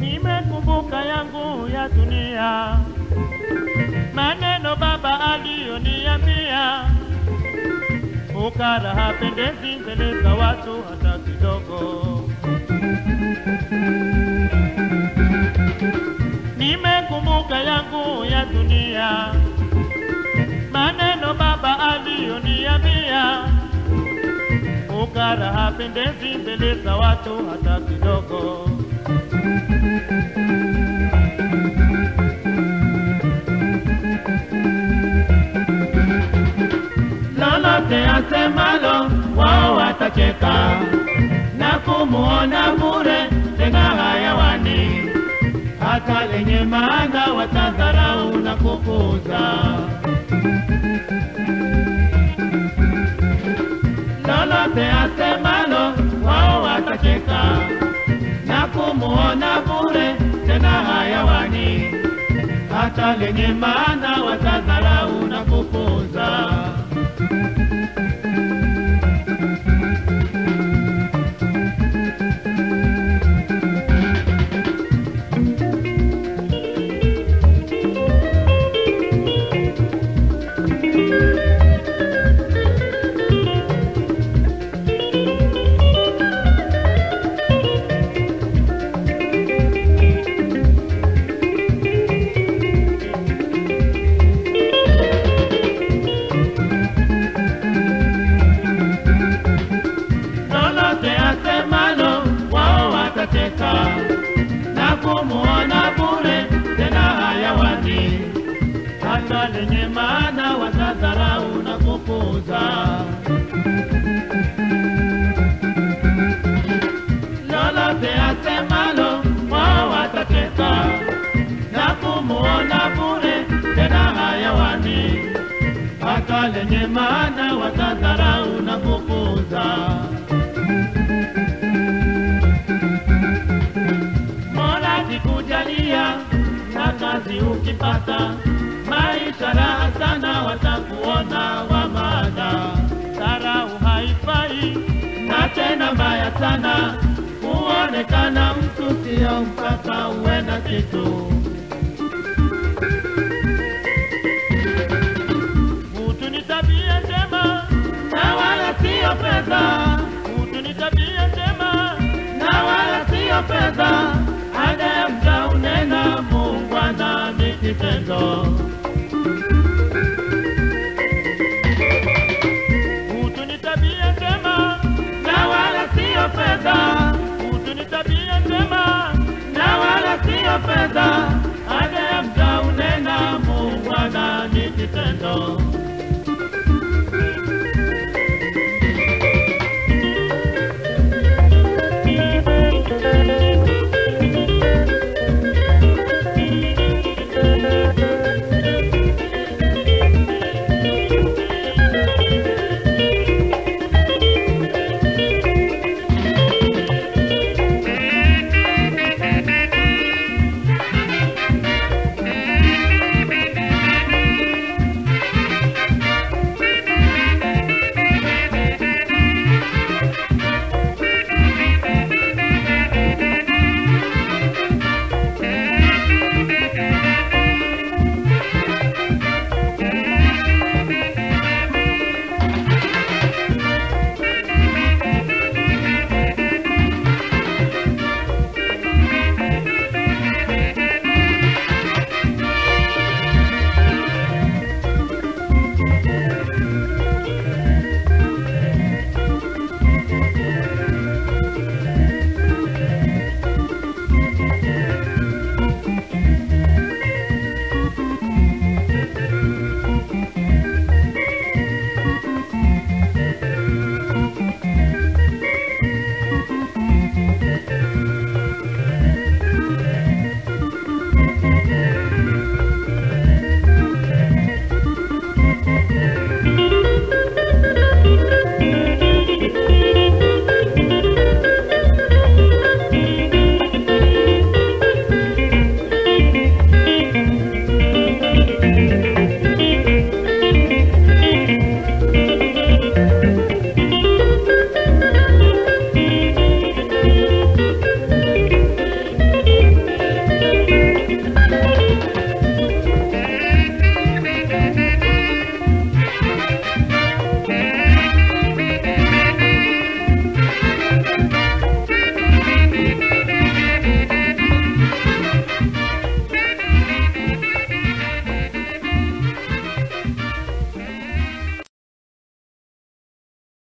Nimekumbuka yangu ya dunia, maneno baba aliyoniambia, ukara hapendezi mbele za watu hata kidogo. Ukara hapendezi mbele za watu hata kidogo. lolote asemalo wao watacheka na kumuona bure tena hayawani, hata lenye maana watadharau na kupuuza. Lolote asemalo wao watacheka. Na kumuona bure tena hayawani, hata lenye maana hata lenye maana watadharau na kupuuza. Lolote asemalo wao watacheka na kumuona bure tena hayawani, hata lenye maana watadharau na kupuuza. Mola kikujalia na kazi ukipata, ishara sana watakuona wamada, dharau haifai na tena mbaya sana kuonekana mtu sio mpaka uwe na kitu. Utu ni tabia njema na wala sio fedha. Utu ni tabia njema na wala sio fedha. a